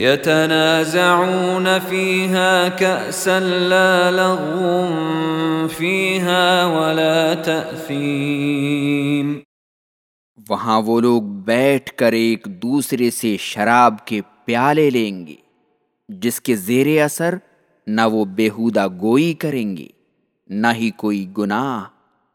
يتنازعون فيها كأسا لا لغو فيها ولا تأثيم۔ وہاں وہ لوگ بیٹھ کر ایک دوسرے سے شراب کے پیالے لیں گے، جس کے زیر اثر نہ وہ بےحودہ گوئی کریں گے، نہ ہی کوئی گناہ۔